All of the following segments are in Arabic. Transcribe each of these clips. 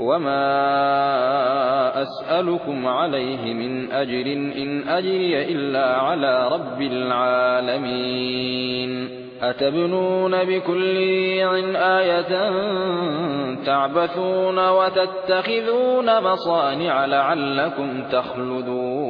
وما أسألكم عليه من أجر إن أجري إلا على رب العالمين أتبنون بكل ريع آية تعبثون وتتخذون مصانع لعلكم تخلدون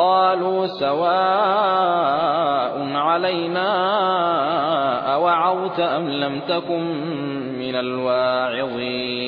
قالوا سواء علينا أوعظت أم لم تكن من الواعظين.